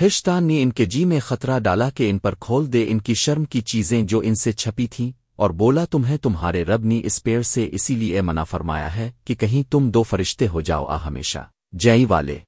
پھرشتان نے ان کے جی میں خطرہ ڈالا کہ ان پر کھول دے ان کی شرم کی چیزیں جو ان سے چھپی تھیں، اور بولا تمہیں تمہارے رب نے اس پیڑ سے اسی لیے منع فرمایا ہے کہ کہیں تم دو فرشتے ہو جاؤ آ ہمیشہ جئی والے۔